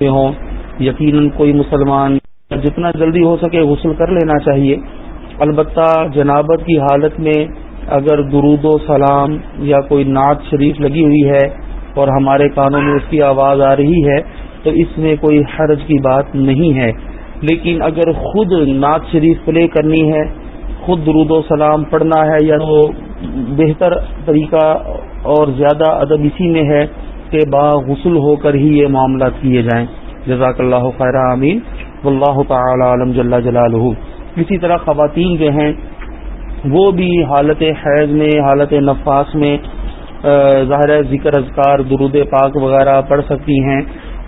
میں ہوں۔ یقیناً کوئی مسلمان جتنا جلدی ہو سکے غسل کر لینا چاہیے۔ البتہ جنابت کی حالت میں اگر درود و سلام یا کوئی نعت شریف لگی ہوئی ہے اور ہمارے کانوں میں اس کی آواز آ رہی ہے، تو اس میں کوئی حرج کی بات نہیں ہے۔ لیکن اگر خود نعت شریف پلے کرنی ہے، خود درود و سلام پڑھنا ہے یا تو بہتر طریقہ اور زیادہ ادب اسی میں ہے کہ با غسل ہو کر ہی یہ معاملات کیے جائیں۔ جزاک اللہ خیر امین واللہ تعالی عالم جل جلالہ۔ اسی طرح خواتین جو ہیں، وہ بھی حالت حیض میں، حالت نفاس میں ظاہر ذکر اذکار، درود پاک وغیرہ پڑھ سکتی ہیں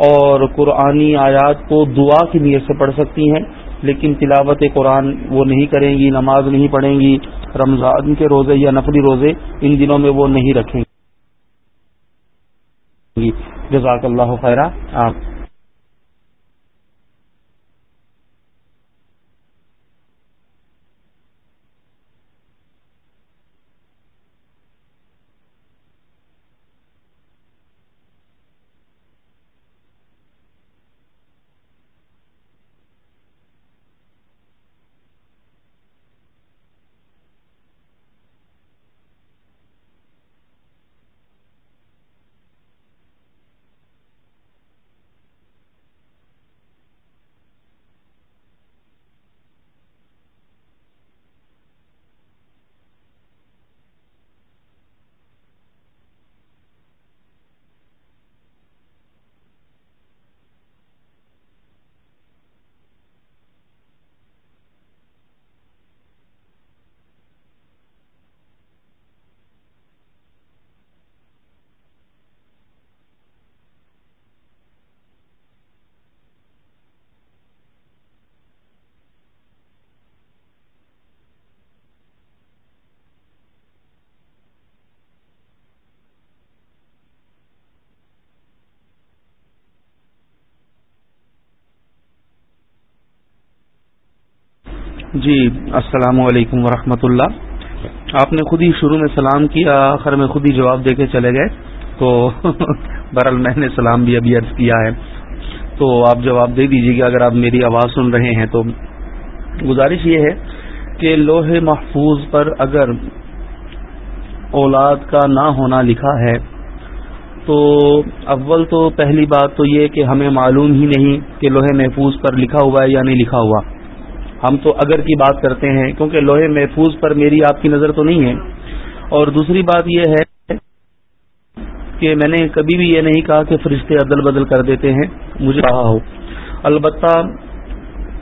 اور قرآنی آیات کو دعا کی نیت سے پڑھ سکتی ہیں، لیکن تلاوت قرآن وہ نہیں کریں گی، نماز نہیں پڑھیں گی، رمضان کے روزے یا نفلی روزے ان دنوں میں وہ نہیں رکھیں گی جزاک اللہ خیرہ۔ آپ جی السلام علیکم ورحمۃ اللہ۔ آپ نے خود ہی شروع میں سلام کیا، آخر میں خود ہی جواب دے کے چلے گئے۔ تو برال میں نے سلام بھی ابھی عرض کیا ہے۔ تو آپ جواب دے دیجیے گا، اگر آپ میری آواز سن رہے ہیں تو۔ گزارش یہ ہے کہ لوہے محفوظ پر اگر اولاد کا نہ ہونا لکھا ہے، تو اول تو پہلی بات تو یہ کہ ہمیں معلوم ہی نہیں کہ لوہے محفوظ پر لکھا ہوا ہے یا نہیں لکھا ہوا۔ ہم تو اگر کی بات کرتے ہیں، کیونکہ لوہے محفوظ پر میری آپ کی نظر تو نہیں ہے۔ اور دوسری بات یہ ہے کہ میں نے کبھی بھی یہ نہیں کہا کہ فرشتے عدل بدل کر دیتے ہیں۔ مجھے کہا ہو۔ البتہ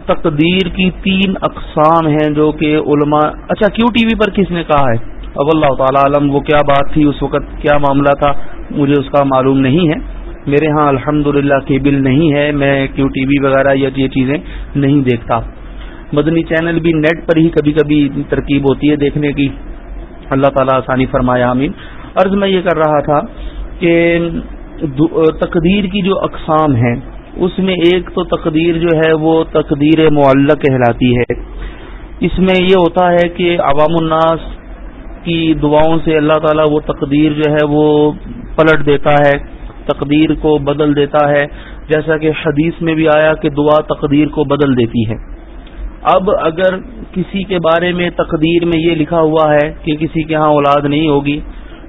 تقدیر کی تین اقسام ہیں جو کہ علماء اچھا کیو ٹی وی پر کس نے کہا ہے؟ اب اللہ تعالی عالم، وہ کیا بات تھی؟ اس وقت کیا معاملہ تھا؟ مجھے اس کا معلوم نہیں ہے۔ میرے ہاں الحمد للہ کیبل نہیں ہے، میں کیو ٹی وی وغیرہ یا یہ چیزیں نہیں دیکھتا۔ مدنی چینل بھی نیٹ پر ہی کبھی کبھی ترکیب ہوتی ہے دیکھنے کی۔ اللہ تعالیٰ آسانی فرمایا امین عرض میں یہ کر رہا تھا کہ تقدیر کی جو اقسام ہیں، اس میں ایک تو تقدیر جو ہے وہ تقدیر معلق کہلاتی ہے۔ اس میں یہ ہوتا ہے کہ عوام الناس کی دعاؤں سے اللہ تعالیٰ وہ تقدیر جو ہے وہ پلٹ دیتا ہے، تقدیر کو بدل دیتا ہے۔ جیسا کہ حدیث میں بھی آیا کہ دعا تقدیر کو بدل دیتی ہے۔ اب اگر کسی کے بارے میں تقدیر میں یہ لکھا ہوا ہے کہ کسی کے ہاں اولاد نہیں ہوگی،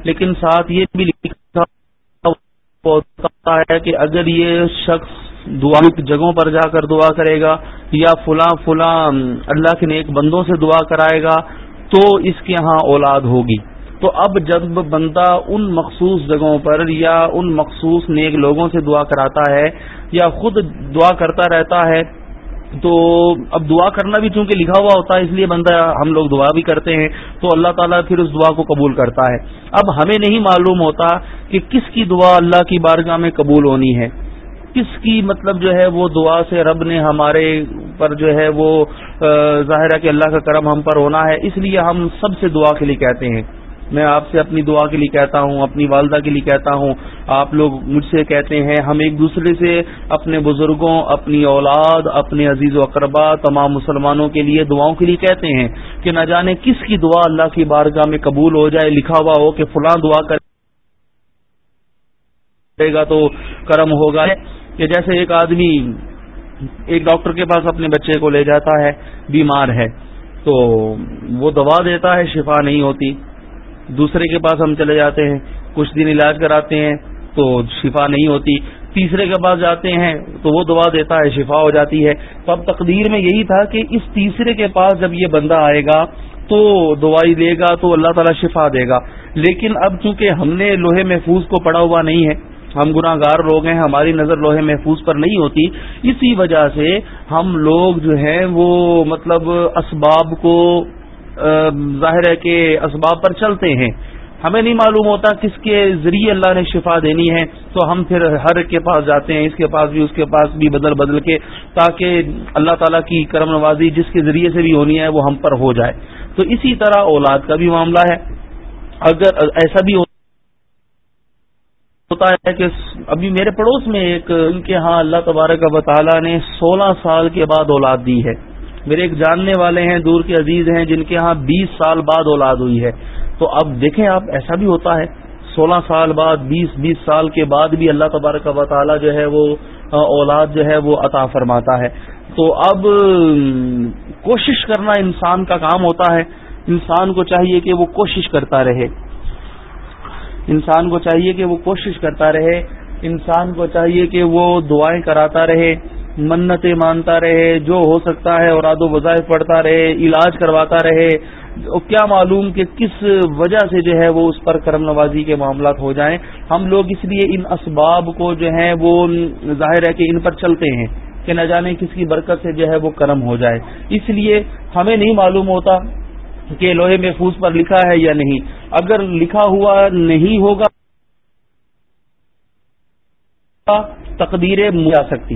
لیکن ساتھ یہ بھی لکھا ہوتا ہے کہ اگر یہ شخص دعا جگہوں پر جا کر دعا کرے گا یا فلاں فلاں اللہ کے نیک بندوں سے دعا کرائے گا، تو اس کے ہاں اولاد ہوگی۔ تو اب جب بندہ ان مخصوص جگہوں پر یا ان مخصوص نیک لوگوں سے دعا کراتا ہے یا خود دعا کرتا رہتا ہے تو اب دعا کرنا بھی چونکہ لکھا ہوا ہوتا ہے، اس لیے بندہ ہم لوگ دعا بھی کرتے ہیں، تو اللہ تعالیٰ پھر اس دعا کو قبول کرتا ہے۔ اب ہمیں نہیں معلوم ہوتا کہ کس کی دعا اللہ کی بارگاہ میں قبول ہونی ہے۔ کس کی مطلب جو ہے وہ دعا سے رب نے ہمارے پر جو ہے وہ ظاہر ہے کہ اللہ کا کرم ہم پر ہونا ہے، اس لیے ہم سب سے دعا کے لیے کہتے ہیں۔ میں آپ سے اپنی دعا کے لیے کہتا ہوں، اپنی والدہ کے لیے کہتا ہوں۔ آپ لوگ مجھ سے کہتے ہیں، ہم ایک دوسرے سے اپنے بزرگوں، اپنی اولاد، اپنے عزیز و اقربا تمام مسلمانوں کے لیے دعاؤں کے لیے کہتے ہیں کہ نہ جانے کس کی دعا اللہ کی بارگاہ میں قبول ہو جائے، لکھا ہوا ہو کہ فلاں دعا کرے گا تو کرم ہوگا۔ کہ جیسے ایک آدمی ایک ڈاکٹر کے پاس اپنے بچے کو لے جاتا ہے، بیمار ہے، تو وہ دوا دیتا ہے، شفا نہیں ہوتی۔ دوسرے کے پاس ہم چلے جاتے ہیں، کچھ دن علاج کراتے ہیں تو شفا نہیں ہوتی۔ تیسرے کے پاس جاتے ہیں تو وہ دعا دیتا ہے، شفا ہو جاتی ہے۔ تو اب تقدیر میں یہی تھا کہ اس تیسرے کے پاس جب یہ بندہ آئے گا تو دوائی دے گا تو اللہ تعالیٰ شفا دے گا۔ لیکن اب چونکہ ہم نے لوہے محفوظ کو پڑا ہوا نہیں ہے، ہم گناہ گار لوگ ہیں، ہماری نظر لوہے محفوظ پر نہیں ہوتی، اسی وجہ سے ہم لوگ جو ہیں وہ مطلب اسباب کو ظاہر ہے کہ اسباب پر چلتے ہیں۔ ہمیں نہیں معلوم ہوتا کس کے ذریعے اللہ نے شفا دینی ہے، تو ہم پھر ہر کے پاس جاتے ہیں، اس کے پاس بھی، اس کے پاس بھی بدل بدل کے، تاکہ اللہ تعالیٰ کی کرم نوازی جس کے ذریعے سے بھی ہونی ہے وہ ہم پر ہو جائے۔ تو اسی طرح اولاد کا بھی معاملہ ہے۔ اگر ایسا بھی ہوتا ہے کہ ابھی میرے پڑوس میں ایک، ان کے ہاں اللہ تبارک و تعالیٰ نے سولہ سال کے بعد اولاد دی ہے۔ میرے ایک جاننے والے ہیں، دور کے عزیز ہیں، جن کے ہاں بیس سال بعد اولاد ہوئی ہے۔ تو اب دیکھیں آپ، ایسا بھی ہوتا ہے۔ سولہ سال بعد، بیس بیس سال کے بعد بھی اللہ تبارک و تعالیٰ جو ہے وہ اولاد جو ہے وہ عطا فرماتا ہے۔ تو اب، کوشش کرنا انسان کا کام ہوتا ہے۔ انسان کو چاہیے کہ وہ کوشش کرتا رہے۔ انسان کو چاہیے کہ وہ کوشش کرتا رہے۔ انسان کو چاہیے کہ وہ دعائیں کراتا رہے۔ منتیں مانتا رہے، جو ہو سکتا ہے اور آد و وظائف پڑھتا رہے، علاج کرواتا رہے کیا معلوم کہ کس وجہ سے جو ہے وہ اس پر کرم نوازی کے معاملات ہو جائیں۔ ہم لوگ اس لیے ان اسباب کو جو ہے وہ ظاہر ہے کہ ان پر چلتے ہیں کہ نہ جانے کس کی برکت سے جو ہے وہ کرم ہو جائے۔ اس لیے ہمیں نہیں معلوم ہوتا کہ لوہے محفوظ پر لکھا ہے یا نہیں۔ اگر لکھا ہوا نہیں ہوگا تقدیر جا سکتی۔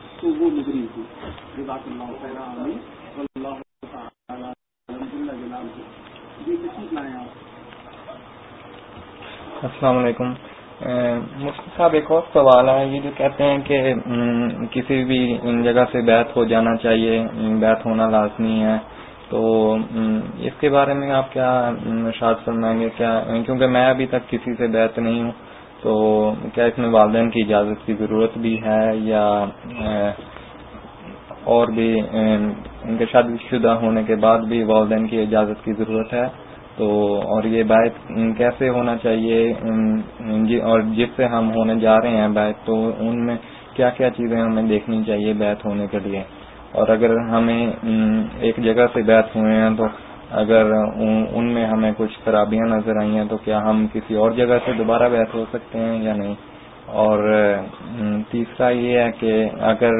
تو وہ تھی۔ جزاک اللہ جی السلام علیکم۔ مفتی صاحب، ایک اور سوال ہے۔ یہ جو کہتے ہیں کہ کسی بھی جگہ سے بیت ہو جانا چاہیے بیت ہونا لازمی ہے، تو اس کے بارے میں آپ کیا شاد فرمائیں گے؟ کیا، کیونکہ میں ابھی تک کسی سے بیت نہیں ہوں۔ تو کیا اس میں والدین کی اجازت کی ضرورت بھی ہے یا اور بھی، ان کے شادی شدہ ہونے کے بعد بھی والدین کی اجازت کی ضرورت ہے؟ تو، اور یہ بیت کیسے ہونا چاہیے؟ جی، اور جس سے ہم ہونے جا رہے ہیں بیت تو ان میں کیا کیا چیزیں ہمیں دیکھنی چاہیے بیت ہونے کے لیے؟ اور اگر ہمیں ایک جگہ سے بیت ہوئے ہیں تو اگر ان میں ہمیں کچھ خرابیاں نظر آئی ہیں تو کیا ہم کسی اور جگہ سے دوبارہ بحث ہو سکتے ہیں یا نہیں؟ اور تیسرا یہ ہے کہ اگر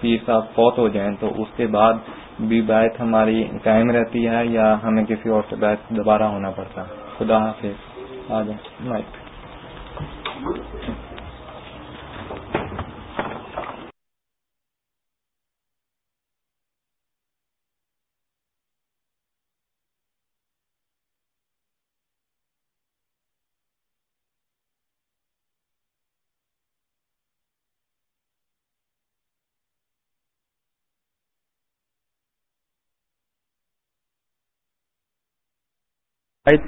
پیر صاحب فوت ہو جائیں تو اس کے بعد بھی بیت ہماری قائم رہتی ہے یا ہمیں کسی اور سے بیت دوبارہ ہونا پڑتا خدا حافظ۔ آ جائیں مائک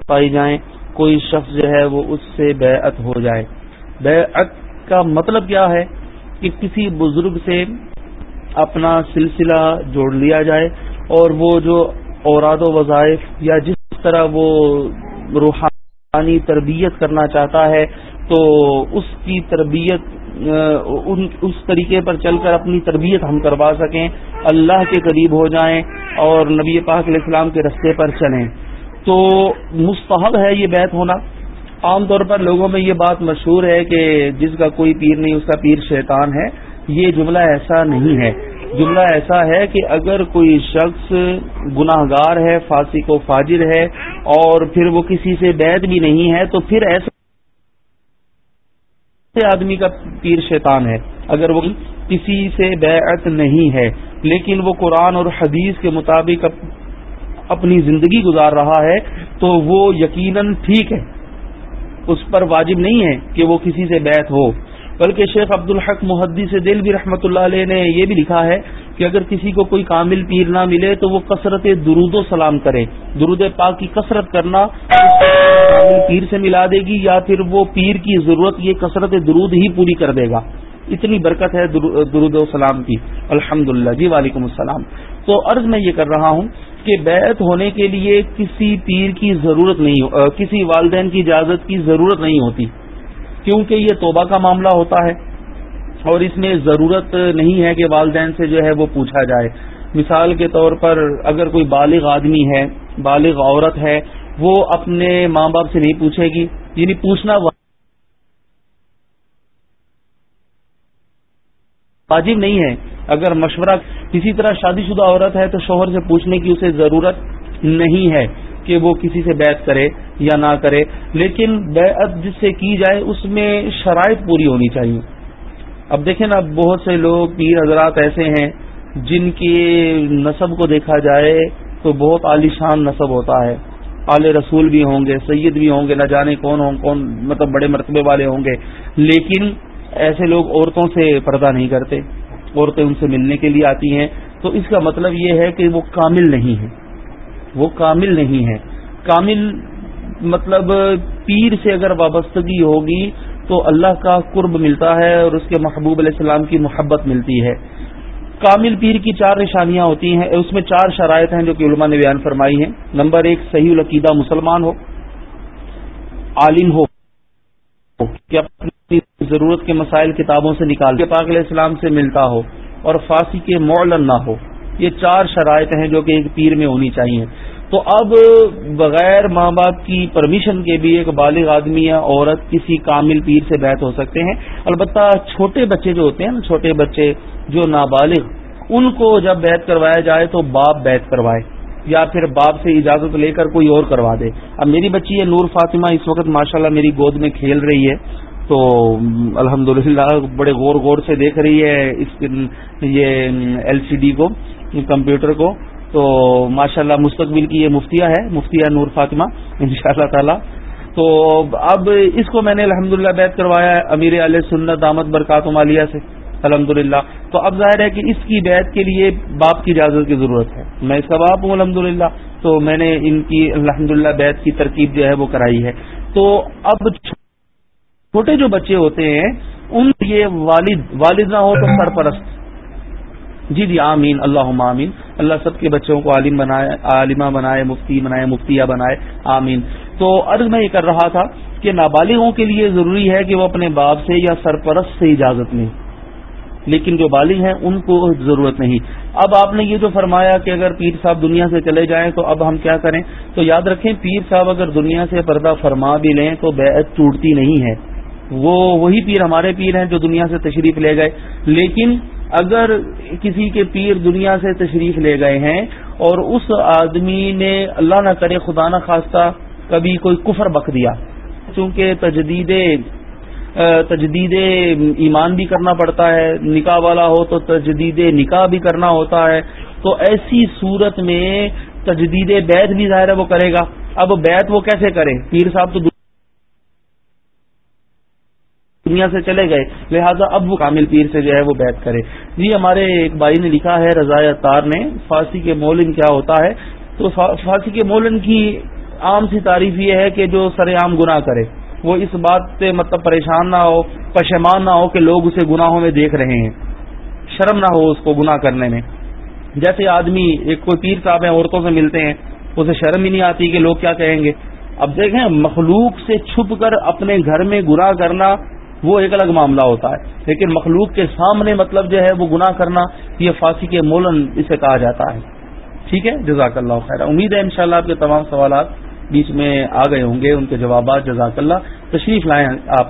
پائی جائیں، کوئی شخص جو ہے وہ اس سے بیعت ہو جائے۔ بیعت کا مطلب کیا ہے؟ کہ کسی بزرگ سے اپنا سلسلہ جوڑ لیا جائے اور وہ جو اوراد و وظائف یا جس طرح وہ روحانی تربیت کرنا چاہتا ہے، تو اس کی تربیت اس طریقے پر چل کر اپنی تربیت ہم کروا سکیں، اللہ کے قریب ہو جائیں اور نبی پاک علیہ السلام کے رستے پر چلیں۔ تو مستحب ہے یہ بیت ہونا۔ عام طور پر لوگوں میں یہ بات مشہور ہے کہ جس کا کوئی پیر نہیں، اس کا پیر شیطان ہے۔ یہ جملہ ایسا نہیں ہے۔ جملہ ایسا ہے کہ اگر کوئی شخص گناہ گار ہے فاسی کو فاجر ہے اور پھر وہ کسی سے بیت بھی نہیں ہے، تو پھر ایسے آدمی کا پیر شیطان ہے۔ اگر وہ کسی سے بیعت نہیں ہے، لیکن وہ قرآن اور حدیث کے مطابق اپنی زندگی گزار رہا ہے تو وہ یقیناً ٹھیک ہے۔ اس پر واجب نہیں ہے کہ وہ کسی سے بیعت ہو۔ بلکہ شیخ عبد الحق محدی سے دل بھی رحمۃ اللہ علیہ نے یہ بھی لکھا ہے کہ اگر کسی کو کوئی کامل پیر نہ ملے تو وہ کثرت درود و سلام کرے۔ درود پاک کی کثرت کرنا کامل پیر سے ملا دے گی یا پھر وہ پیر کی ضرورت یہ کثرت درود ہی پوری کر دے گا۔ اتنی برکت ہے درود و سلام کی۔ الحمد جی وعلیکم السلام۔ تو عرض میں یہ کر رہا ہوں کہ بیعت ہونے کے لیے کسی پیر کی ضرورت نہیں کسی والدین کی اجازت کی ضرورت نہیں ہوتی، کیونکہ یہ توبہ کا معاملہ ہوتا ہے۔ اور اس میں ضرورت نہیں ہے کہ والدین سے جو ہے وہ پوچھا جائے۔ مثال کے طور پر اگر کوئی بالغ آدمی ہے، بالغ عورت ہے، وہ اپنے ماں باپ سے نہیں پوچھے گی یعنی پوچھنا واجب نہیں ہے۔ اگر مشورہ کسی طرح شادی شدہ عورت ہے تو شوہر سے پوچھنے کی اسے ضرورت نہیں ہے کہ وہ کسی سے بیعت کرے یا نہ کرے، لیکن بیعت جس سے کی جائے اس میں شرائط پوری ہونی چاہیے۔ اب دیکھیں نا، بہت سے لوگ، پیر حضرات ایسے ہیں جن کی نصب کو دیکھا جائے تو بہت عالیشان نصب ہوتا ہے۔ اعلی رسول بھی ہوں گے، سید بھی ہوں گے، نہ جانے کون ہوں، کون مطلب بڑے مرتبے والے ہوں گے۔ لیکن ایسے لوگ عورتوں سے پردہ نہیں کرتے۔ عورتیں ان سے ملنے کے لیے آتی ہیں۔ تو اس کا مطلب یہ ہے کہ وہ کامل نہیں ہے وہ کامل نہیں ہے کامل مطلب پیر سے اگر وابستگی ہوگی تو اللہ کا قرب ملتا ہے اور اس کے محبوب علیہ السلام کی محبت ملتی ہے۔ کامل پیر کی چار نشانیاں ہوتی ہیں۔ اس میں چار شرائط ہیں جو کہ علماء نے بیان فرمائی ہیں۔ نمبر ایک، صحیح العقیدہ مسلمان ہو۔ عالم ہو۔ کہ اپنی ضرورت کے مسائل کتابوں سے نکال کے پاک علیہ السلام سے ملتا ہو اور فاسی کے معلن نہ ہو۔ یہ چار شرائط ہیں جو کہ ایک پیر میں ہونی چاہیے۔ تو اب بغیر ماں باپ کی پرمیشن کے بھی ایک بالغ آدمی یا عورت کسی کامل پیر سے بیت ہو سکتے ہیں۔ البتہ چھوٹے بچے جو ہوتے ہیں نا، چھوٹے بچے جو نابالغ، ان کو جب بیت کروایا جائے تو باپ بیت کروائے۔ یا پھر باپ سے اجازت لے کر کوئی اور کروا دے۔ اب میری بچی ہے نور فاطمہ، اس وقت ماشاءاللہ میری گود میں کھیل رہی ہے۔ تو الحمد بڑے غور غور سے دیکھ رہی ہے اس یہ ایل سی ڈی کو، کمپیوٹر کو۔ تو ماشاءاللہ مستقبل کی یہ مفتیا ہے مفتیا نور فاطمہ ان شاء اللہ تعالی۔ تو اب اس کو میں نے الحمد للہ بیت کروایا ہے امیر علیہ سنت، دامت برکات مالیہ سے۔ الحمد تو اب ظاہر ہے کہ اس کی بیت کے لیے باپ کی اجازت کی ضرورت ہے۔ میں اس کا باپ ہوں الحمد تو میں نے ان کی الحمد للہ بیت کی ترکیب جو ہے وہ کرائی ہے۔ تو اب چھوٹے جو بچے ہوتے ہیں، ان یہ والد والد نہ ہو تو سرپرست جی جی آمین اللہ آمین۔ اللہ سب کے بچوں کو عالم بنائے، عالمہ بنائے، مفتی بنائے، مفتیہ بنائے۔ آمین۔ تو عرض میں یہ کر رہا تھا کہ نابالغوں کے لیے ضروری ہے کہ وہ اپنے باپ سے یا سرپرست سے اجازت لیں۔ لیکن جو بالغ ہیں ان کو ضرورت نہیں۔ اب آپ نے یہ جو فرمایا کہ اگر پیر صاحب دنیا سے چلے جائیں تو اب ہم کیا کریں؟ تو یاد رکھیں پیر صاحب اگر دنیا سے پردہ فرما بھی لیں تو بیعت ٹوٹتی نہیں ہے۔ وہ وہی پیر ہمارے پیر ہیں جو دنیا سے تشریف لے گئے۔ لیکن اگر کسی کے پیر دنیا سے تشریف لے گئے ہیں اور اس آدمی نے اللہ نہ کرے خدا نہ خواستہ کبھی کوئی کفر بک دیا، چونکہ تجدید تجدید ایمان بھی کرنا پڑتا ہے، نکاح والا ہو تو تجدید نکاح بھی کرنا ہوتا ہے۔ تو ایسی صورت میں تجدید بیت بھی ظاہر ہے وہ کرے گا۔ اب بیت وہ کیسے کرے؟ پیر صاحب تو دنیا سے چلے گئے، لہذا اب وہ کامل پیر سے جو ہے وہ بیت کرے۔ جی ہمارے ایک بھائی نے لکھا ہے، رضا تار نے، فارسی کے مولن کیا ہوتا ہے۔ تو فارسی کے مولن کی عام سی تعریف یہ ہے کہ جو سر عام گناہ کرے۔ وہ اس بات سے مطلب پریشان نہ ہو پشمان نہ ہو کہ لوگ اسے گناہوں میں دیکھ رہے ہیں۔ شرم نہ ہو اس کو گناہ کرنے میں۔ جیسے آدمی، ایک کوئی پیر صاحب ہیں، عورتوں سے ملتے ہیں، اسے شرم ہی نہیں آتی کہ لوگ کیا کہیں گے۔ اب دیکھیں، مخلوق سے چھپ کر اپنے گھر میں گناہ کرنا وہ ایک الگ معاملہ ہوتا ہے۔ لیکن مخلوق کے سامنے مطلب جو ہے وہ گناہ کرنا، یہ فاسی کے مولن اسے کہا جاتا ہے۔ ٹھیک ہے؟ جزاک اللہ خیر امید ہے انشاءاللہ آپ کے تمام سوالات بیچ میں آ گئے ہوں گے ان کے جوابات جزاک اللہ تشریف لائیں آپ۔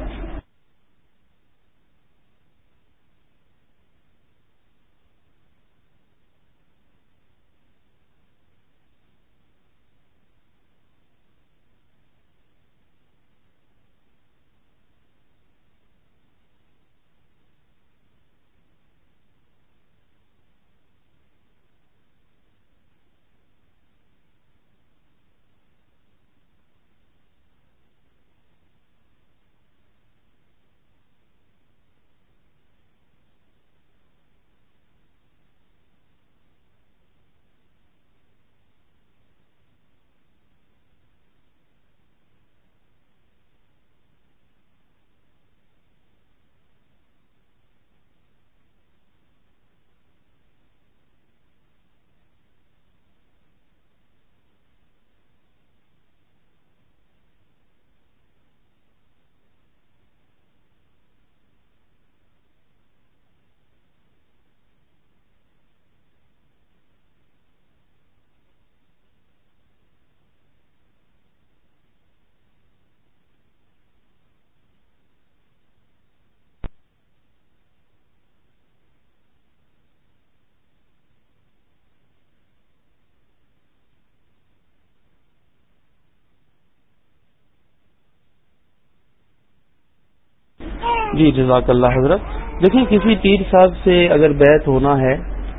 جی جزاک اللہ حضرت۔ دیکھیں، کسی پیر صاحب سے اگر بیت ہونا ہے،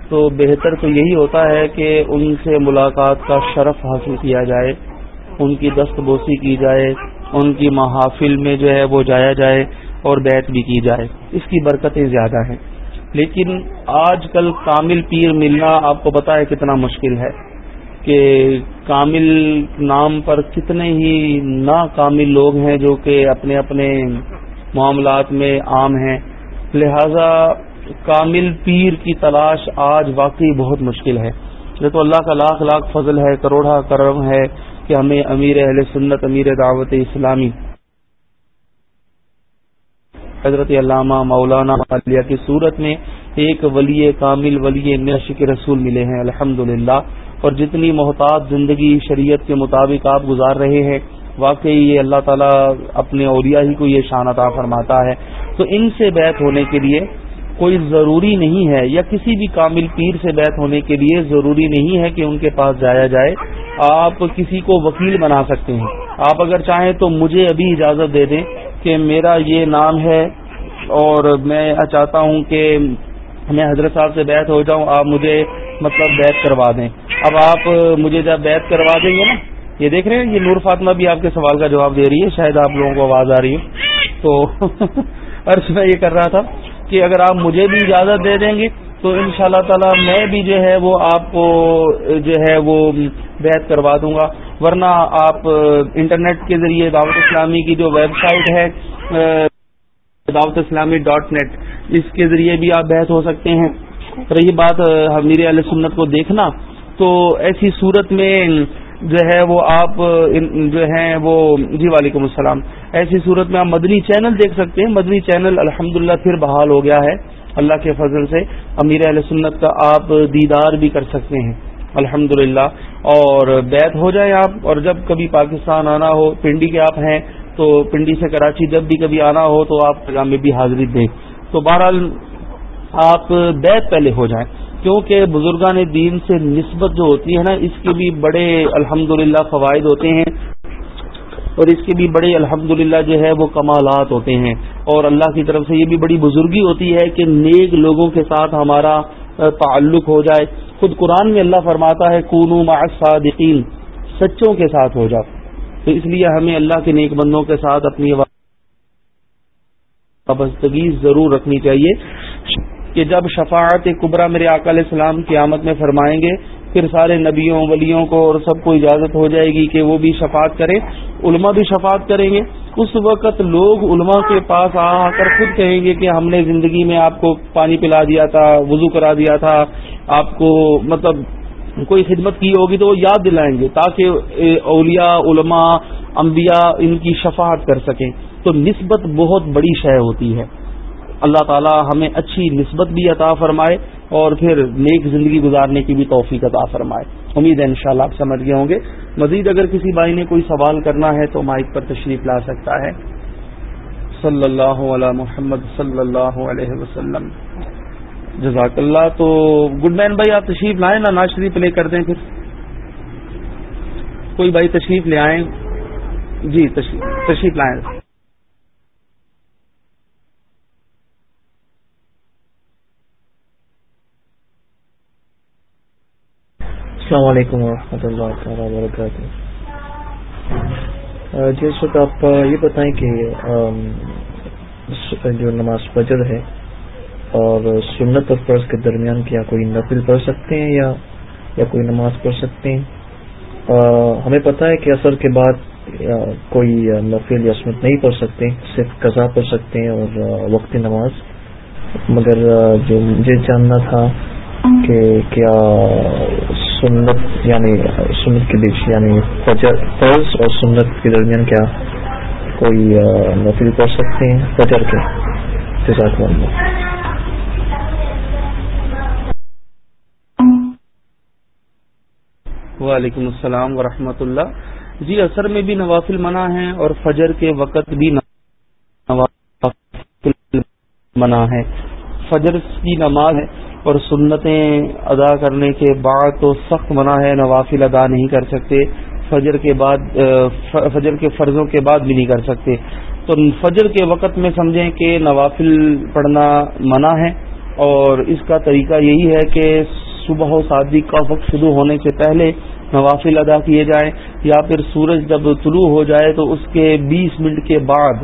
تو بہتر تو یہی ہوتا ہے کہ ان سے ملاقات کا شرف حاصل کیا جائے، ان کی دست بوسی کی جائے، ان کی محافل میں جو ہے وہ جایا جائے اور بیت بھی کی جائے۔ اس کی برکتیں زیادہ ہیں۔ لیکن آج کل کامل پیر ملنا آپ کو پتا ہے کتنا مشکل ہے کہ کامل نام پر کتنے ہی ناکامل لوگ ہیں جو کہ اپنے اپنے معاملات میں عام ہیں۔ لہذا کامل پیر کی تلاش آج واقعی بہت مشکل ہے۔ یہ تو اللہ کا لاکھ لاکھ فضل ہے، کروڑا کرم ہے کہ ہمیں امیر اہل سنت، امیر دعوت اسلامی۔ حضرت علامہ مولانا علیہ کی صورت میں ایک ولی کامل، ولی نشک رسول ملے ہیں الحمد اور جتنی محتاط زندگی شریعت کے مطابق آپ گزار رہے ہیں واقعی یہ اللہ تعالیٰ اپنے اولیاء ہی کو یہ شان عطا فرماتا ہے۔ تو ان سے بیت ہونے کے لیے کوئی ضروری نہیں ہے یا کسی بھی کامل پیر سے بیت ہونے کے لیے ضروری نہیں ہے کہ ان کے پاس جایا جائے۔ آپ کسی کو وکیل بنا سکتے ہیں۔ آپ اگر چاہیں تو مجھے ابھی اجازت دے دیں کہ میرا یہ نام ہے اور میں چاہتا ہوں کہ میں حضرت صاحب سے بیت ہو جاؤں، آپ مجھے مطلب بیت کروا دیں۔ اب آپ مجھے جب بیت کروا دیں گے نا یہ دیکھ رہے ہیں؟ یہ نور فاطمہ بھی آپ کے سوال کا جواب دے رہی ہے، شاید آپ لوگوں کو آواز آ رہی ہے تو عرض میں یہ کر رہا تھا کہ اگر آپ مجھے بھی اجازت دے دیں گے، تو ان شاء اللہ تعالی میں بھی جو ہے وہ آپ کو جو ہے وہ بیت کروا دوں گا۔ ورنہ آپ انٹرنیٹ کے ذریعے دعوت اسلامی کی جو ویب سائٹ ہے دعوت اسلامی ڈاٹ نیٹ، اس کے ذریعے بھی آپ بحث ہو سکتے ہیں۔ رہی بات میرے علیہ سنت کو دیکھنا، تو ایسی صورت میں جو ہے وہ آپ جو ہیں وہ جی وعلیکم السلام۔ ایسی صورت میں آپ مدنی چینل دیکھ سکتے ہیں۔ مدنی چینل الحمد پھر بحال ہو گیا ہے۔ اللہ کے فضل سے امیر علیہ سنت کا آپ دیدار بھی کر سکتے ہیں۔ الحمد اور بیت ہو جائے آپ، اور جب کبھی پاکستان آنا ہو، پنڈی کے آپ ہیں، تو پنڈی سے کراچی جب بھی کبھی آنا ہو، تو آپ میں بھی حاضری دیں۔ تو بہرحال آپ بیت پہلے ہو جائیں۔ کیونکہ بزرگان دین سے نسبت جو ہوتی ہے نا، اس کے بھی بڑے الحمد فوائد ہوتے ہیں۔ اور اس کے بھی بڑے الحمد جو ہے، وہ کمالات ہوتے ہیں۔ اور اللہ کی طرف سے یہ بھی بڑی بزرگی ہوتی ہے کہ نیک لوگوں کے ساتھ ہمارا تعلق ہو جائے۔ خود قرآن میں اللہ فرماتا ہے، کونو مع الصادقین سچوں کے ساتھ ہو جاؤ۔ تو اس لیے ہمیں اللہ کے نیک بندوں کے ساتھ اپنی وابستگی ضرور رکھنی چاہیے۔ کہ جب شفاعت قبرا میرے آقا علیہ السلام کی آمد میں فرمائیں گے، پھر سارے نبیوں، ولیوں کو اور سب کو اجازت ہو جائے گی کہ وہ بھی شفاعت کریں۔ علماء بھی شفاعت کریں گے۔ اس وقت لوگ علماء کے پاس آ کر خود کہیں گے کہ ہم نے زندگی میں آپ کو پانی پلا دیا تھا، وضو کرا دیا تھا، آپ کو مطلب کوئی خدمت کی ہوگی تو وہ یاد دلائیں گے تاکہ اولیاء، علماء، انبیاء ان کی شفاعت کر سکیں۔ تو نسبت بہت بڑی شے ہوتی ہے۔ اللہ تعالی ہمیں اچھی نسبت بھی عطا فرمائے اور پھر نیک زندگی گزارنے کی بھی توفیق عطا فرمائے۔ امید ہے انشاءاللہ آپ سمجھ گئے ہوں گے۔ مزید اگر کسی بھائی نے کوئی سوال کرنا ہے تو مائک پر تشریف لا سکتا ہے۔ صلی اللہ علیہ محمد صلی اللہ علیہ وسلم۔ جزاک اللہ تو گڈ مین بھائی، آپ تشریف لائیں نا ناز شریف لے کر دیں پھر۔ کوئی بھائی تشریف لے آئیں۔ جی تشریف لائیں۔ السلام علیکم ورحمۃ اللہ تعالیٰ وبرکاتہ۔ جی اس وقت آپ یہ بتائیں کہ جو نماز فجر ہے، اور سنت اور فرض کے درمیان کیا کوئی نفل پڑھ سکتے ہیں یا یا کوئی نماز پڑھ سکتے ہیں؟ ہمیں پتہ ہے کہ اثر کے بعد کوئی نفل یا سنت نہیں پڑھ سکتے، صرف قضا پڑھ سکتے ہیں اور وقتی نماز۔ مگر جو مجھے جاننا تھا کہ کیا سنت یعنی سنت کے بیچ یعنی فرض اور سنت کے درمیان کیا کوئی نفل کر سکتے ہیں؟ فجر کے۔ جزاک اللہ۔ وعلیکم السلام ورحمۃ اللہ۔ جی اثر میں بھی نوافل منع ہیں اور فجر کے وقت بھی نوافل منع ہے فجر کی نماز ہے۔ اور سنتیں ادا کرنے کے بعد تو سخت منع ہے، نوافل ادا نہیں کر سکتے، فجر کے بعد فجر کے فرضوں کے بعد بھی نہیں کر سکتے۔ تو فجر کے وقت میں سمجھیں کہ نوافل پڑھنا منع ہے اور اس کا طریقہ یہی ہے کہ صبح و شادی کا وقت شروع ہونے سے پہلے نوافل ادا کیے جائیں یا پھر سورج جب طلوع ہو جائے تو اس کے بیس منٹ کے بعد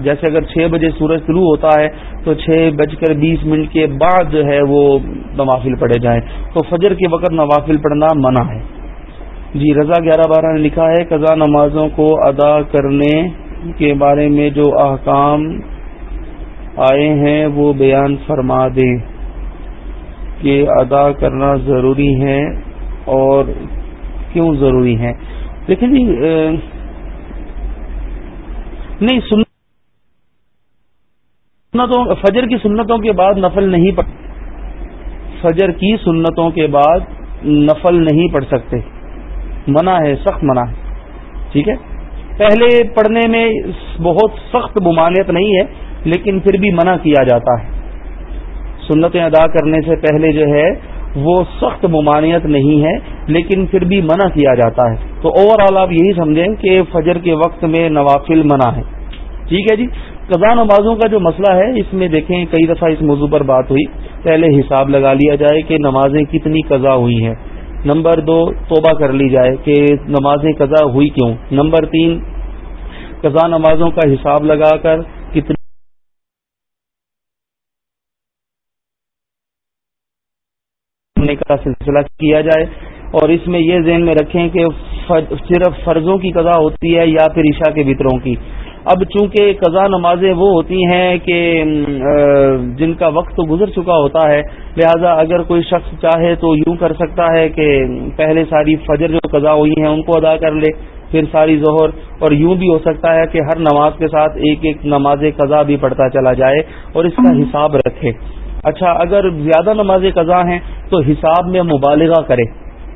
جیسے اگر چھ بجے سورج شروع ہوتا ہے، تو چھ بج کر بیس منٹ کے بعد جو ہے وہ نوافل پڑھے جائیں۔ تو فجر کے وقت نوافل پڑھنا منع ہے۔ جی رضا گیارہ بارہ نے لکھا ہے، قضا نمازوں کو ادا کرنے کے بارے میں جو احکام آئے ہیں، وہ بیان فرما دیں کہ ادا کرنا ضروری ہے اور کیوں ضروری ہے۔ لیکن جی نہیں سن سنتوں فجر کی سنتوں کے بعد نفل نہیں پڑھ فجر کی سنتوں کے بعد نفل نہیں پڑھ سکتے۔ منع ہے، سخت منع ہے۔ ٹھیک ہے؟ پہلے پڑھنے میں بہت سخت ممانعت نہیں ہے، لیکن پھر بھی منع کیا جاتا ہے۔ سنتیں ادا کرنے سے پہلے جو ہے، وہ سخت ممانعت نہیں ہے، لیکن پھر بھی منع کیا جاتا ہے۔ تو اوور آل آپ یہی سمجھیں کہ فجر کے وقت میں نوافل منع ہے۔ ٹھیک ہے جی؟ قضا نمازوں کا جو مسئلہ ہے، اس میں دیکھیں کئی دفعہ اس موضوع پر بات ہوئی۔ پہلے حساب لگا لیا جائے کہ نمازیں کتنی قضا ہوئی ہیں۔ نمبر دو، توبہ کر لی جائے کہ نمازیں قضا ہوئی کیوں؟ نمبر تین قضا نمازوں کا حساب لگا کر کتنی کا سلسلہ کیا جائے۔ اور اس میں یہ ذہن میں رکھیں کہ صرف فرضوں کی قضا ہوتی ہے یا پھر عشاء کے بطروں کی۔ اب چونکہ قضا نمازیں وہ ہوتی ہیں کہ جن کا وقت تو گزر چکا ہوتا ہے، لہذا اگر کوئی شخص چاہے تو یوں کر سکتا ہے کہ پہلے ساری فجر جو قضا ہوئی ہیں ان کو ادا کر لے، پھر ساری ظہر، اور یوں بھی ہو سکتا ہے کہ ہر نماز کے ساتھ ایک ایک نماز قضا بھی پڑھتا چلا جائے اور اس کا حساب رکھے۔ اچھا اگر زیادہ نماز قضا ہیں تو حساب میں مبالغہ کرے۔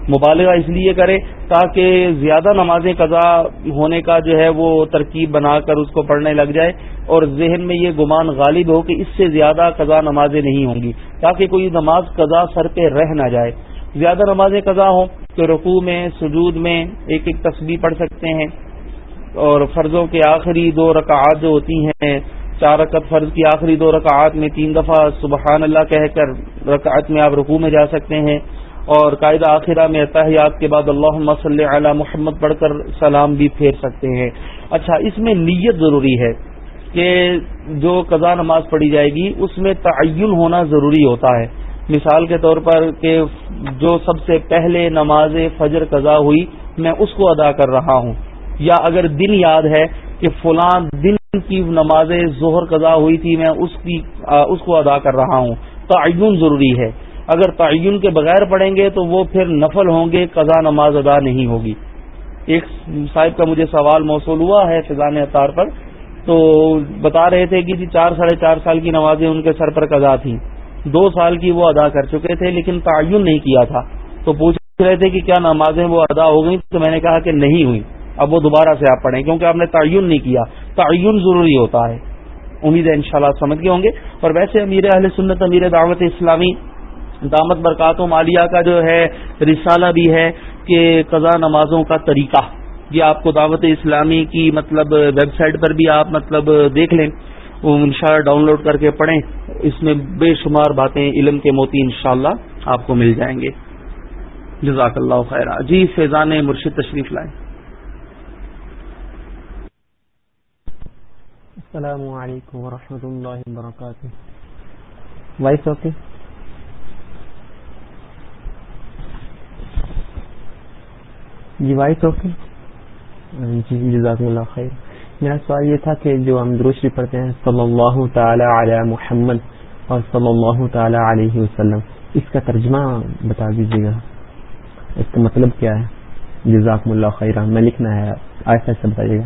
مبالغہ اس لیے کرے تاکہ زیادہ نماز قضا ہونے کا جو ہے وہ ترکیب بنا کر اس کو پڑھنے لگ جائے اور ذہن میں یہ گمان غالب ہو کہ اس سے زیادہ قضا نمازیں نہیں ہوں گی تاکہ کوئی نماز قضا سر پہ رہ نہ جائے۔ زیادہ نمازیں قضا ہوں تو رقو میں، سجود میں ایک ایک تصویر پڑھ سکتے ہیں اور فرضوں کے آخری دو رکعات جو ہوتی ہیں، چار رکعت فرض کی آخری دو رکعات میں تین دفعہ سبحان اللہ کہہ کر رکعت میں آپ رکوع میں جا سکتے ہیں۔ اور قاعدہ آخرہ میں اتحیات کے بعد اللہ صلی علی محمد پڑھ کر سلام بھی پھیر سکتے ہیں۔ اچھا اس میں نیت ضروری ہے کہ جو قضا نماز پڑھی جائے گی، اس میں تعین ہونا ضروری ہوتا ہے۔ مثال کے طور پر کہ جو سب سے پہلے نماز فجر قضا ہوئی، میں اس کو ادا کر رہا ہوں۔ یا اگر دن یاد ہے کہ فلاں دن کی نماز ظہر قضا ہوئی تھی، میں اس کی اس کو ادا کر رہا ہوں۔ تعین ضروری ہے۔ اگر تعین کے بغیر پڑھیں گے تو وہ پھر نفل ہوں گے، قضا نماز ادا نہیں ہوگی۔ ایک صاحب کا مجھے سوال موصول ہوا ہے فضان اطار پر، تو بتا رہے تھے کہ جی چار ساڑھے چار سال کی نمازیں ان کے سر پر قضا تھیں۔ دو سال کی وہ ادا کر چکے تھے لیکن تعین نہیں کیا تھا۔ تو پوچھ رہے تھے کہ کیا نمازیں وہ ادا ہو گئی تو میں نے کہا کہ نہیں ہوئی۔ اب وہ دوبارہ سے آپ پڑھیں، کیونکہ آپ نے تعین نہیں کیا۔ تعین ضروری ہوتا ہے۔ امید ہے انشاءاللہ سمجھ گئے ہوں گے۔ اور ویسے امیر اہل سنت، امیر دعوت اسلامی دامت برکات و مالیہ کا جو ہے، رسالہ بھی ہے کہ قضا نمازوں کا طریقہ۔ یہ آپ کو دعوت اسلامی کی مطلب ویب سائٹ پر بھی آپ مطلب دیکھ لیں۔ انشاءاللہ ڈاؤن لوڈ کر کے پڑھیں۔ اس میں بے شمار باتیں علم کے موتی انشاءاللہ آپ کو مل جائیں گے۔ جزاک اللہ خیر جی فیضان مرشد تشریف لائیں۔ السلام علیکم ورحمۃ اللہ وبرکاتہ۔ وائس اوکے جی وائس اوکے۔ جی جزاک اللہ خیر۔ میرا سوال یہ تھا کہ جو ہم دروشری پڑھتے ہیں، صلی اللہ تعالی علی محمد اور صلی اللہ تعالی علیہ وسلم، اس کا ترجمہ بتا دیجیے گا۔ اس کا مطلب کیا ہے؟ جزاک اللہ خیر میں لکھنا ہے ایسا ایسا بتائیے گا۔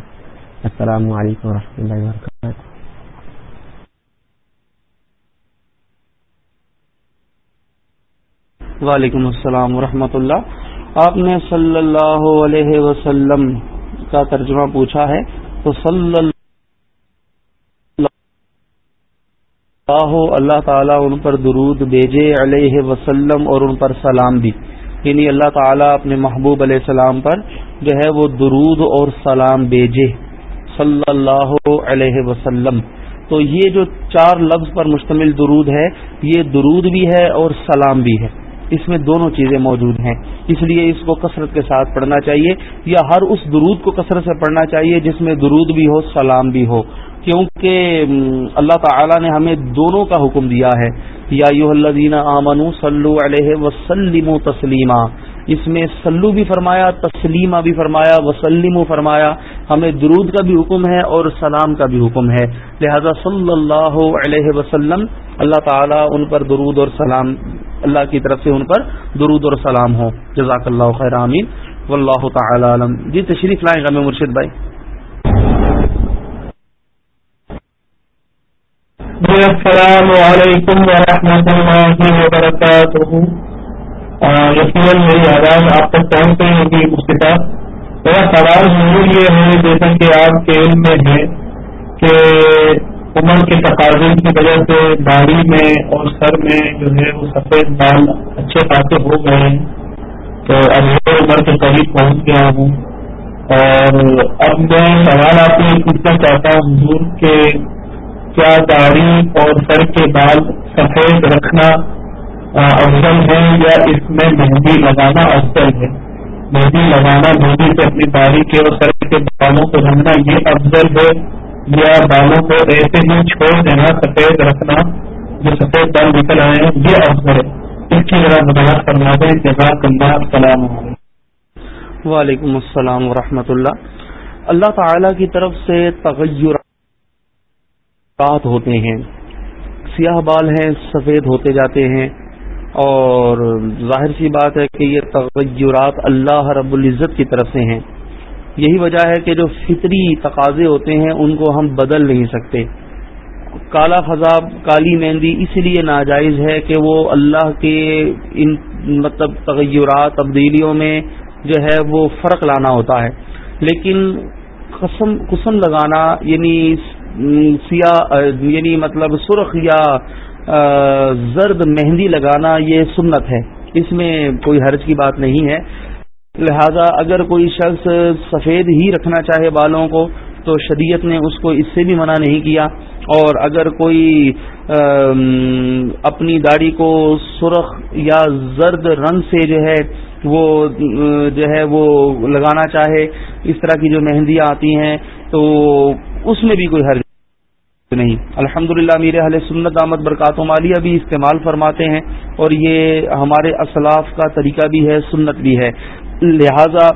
السلام علیکم ورحمۃ اللہ وبرکاتہ۔ وعلیکم السلام ورحمۃ اللہ۔ آپ نے صلی اللہ علیہ وسلم کا ترجمہ پوچھا ہے تو صلی اللہ اللہ تعالیٰ ان پر درود بیجے علیہ وسلم اور ان پر سلام بھی یعنی اللہ تعالیٰ اپنے محبوب علیہ السلام پر جو ہے وہ درود اور سلام بیجے صلی اللہ علیہ وسلم۔ تو یہ جو چار لفظ پر مشتمل درود ہے، یہ درود بھی ہے اور سلام بھی ہے۔ اس میں دونوں چیزیں موجود ہیں۔ اس لیے اس کو کثرت کے ساتھ پڑھنا چاہیے یا ہر اس درود کو کثرت سے پڑھنا چاہیے جس میں درود بھی ہو، سلام بھی ہو۔ کیونکہ اللہ تعالی نے ہمیں دونوں کا حکم دیا ہے۔ یا یو اللہ آمن صلی علیہ وسلم تسلیمہ اس میں سلو بھی فرمایا تسلیمہ بھی فرمایا وسلم فرمایا۔ ہمیں درود کا بھی حکم ہے اور سلام کا بھی حکم ہے۔ لہذا صلی اللہ علیہ وسلم اللہ تعالیٰ ان پر درود اور سلام اللہ کی طرف سے ان پر درود اور سلام ہو۔ جزاک اللہ خیر امین و اللہ تعالی علم جی تشریف لائیں گا میں، مرشد بھائی۔ جی السلام علیکم ورحمۃ اللہ وبرکاتہ۔ یقیناً میری آواز آپ تک پہنچ گئی ہوگی مشکل میرا سوال ضرور یہ ہے، جیسا کہ آپ کے علم میں ہے، کہ عمر کے تقاضے کی وجہ سے داڑھی میں اور سر میں جو ہے وہ سفید بال اچھے خاصے ہو گئے ہیں۔ تو اب میں عمر کے قریب پہنچ گیا ہوں۔ اور اب میں سوال آپ سے پوچھنا چاہتا ہوں، حضور کہ کیا داڑھی اور سر کے بال سفید رکھنا افضل ہے یا اس میں مہندی لگانا افضل ہے؟ مہندی لگانا مہندی سے اپنی داڑھی کے اور سر کے بالوں کو رنگنا یہ افضل ہے یا بالوں کو ایسے ہی چھوڑ دینا، سفید رکھنا، جو سفید بال نکل آئے ہیں، یہ افضل ہے اس کی ذرا وضاحت کرنا دیں۔ جزاک اللہ، السلام علیکم۔ وعلیکم السلام ورحمۃ اللہ۔ اللہ تعالی کی طرف سے تغیرات ہوتے ہیں۔ سیاہ بال ہیں، سفید ہوتے جاتے ہیں۔ اور ظاہر سی بات ہے کہ یہ تغیرات اللہ رب العزت کی طرف سے ہیں۔ یہی وجہ ہے کہ جو فطری تقاضے ہوتے ہیں، ان کو ہم بدل نہیں سکتے۔ کالا خزاب کالی مہندی اس لیے ناجائز ہے کہ وہ اللہ کے ان مطلب تغیرات، تبدیلیوں میں جو ہے وہ فرق لانا ہوتا ہے۔ لیکن قسم قسم لگانا یعنی سیاہ یعنی مطلب سرخ یا زرد مہندی لگانا یہ سنت ہے۔ اس میں کوئی حرج کی بات نہیں ہے۔ لہذا اگر کوئی شخص سفید ہی رکھنا چاہے بالوں کو، تو شریعت نے اس کو اس سے بھی منع نہیں کیا۔ اور اگر کوئی اپنی داڑھی کو سرخ یا زرد رنگ سے جو ہے، وہ، جو ہے، وہ لگانا چاہے، اس طرح کی جو مہندیاں آتی ہیں، تو اس میں بھی کوئی حرج نہیں۔ الحمد للہ میرے اہل سنت آمد برکات و مالیہ بھی استعمال فرماتے ہیں، اور یہ ہمارے اسلاف کا طریقہ بھی ہے، سنت بھی ہے۔ لہذا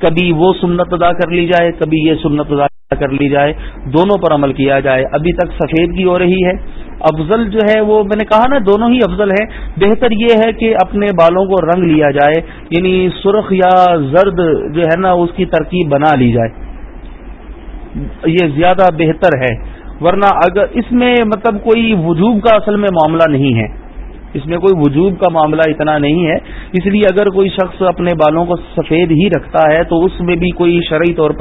کبھی وہ سنت ادا کر لی جائے، کبھی یہ سنت ادا کر لی جائے، دونوں پر عمل کیا جائے۔ ابھی تک سفید کی ہو رہی ہے۔ افضل جو ہے وہ، میں نے کہا نا، دونوں ہی افضل ہے بہتر یہ ہے کہ اپنے بالوں کو رنگ لیا جائے یعنی سرخ یا زرد جو ہے نا، اس کی ترکیب بنا لی جائے۔ یہ زیادہ بہتر ہے۔ ورنہ اگر اس میں مطلب کوئی وجوب کا اصل میں معاملہ نہیں ہے۔ اس میں کوئی وجوب کا معاملہ اتنا نہیں ہے۔ اس لیے اگر کوئی شخص اپنے بالوں کو سفید ہی رکھتا ہے تو اس میں بھی کوئی شرعی طور